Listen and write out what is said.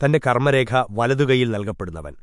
തന്റെ കർമ്മരേഖ വലതുകൈയിൽ നൽകപ്പെടുന്നവൻ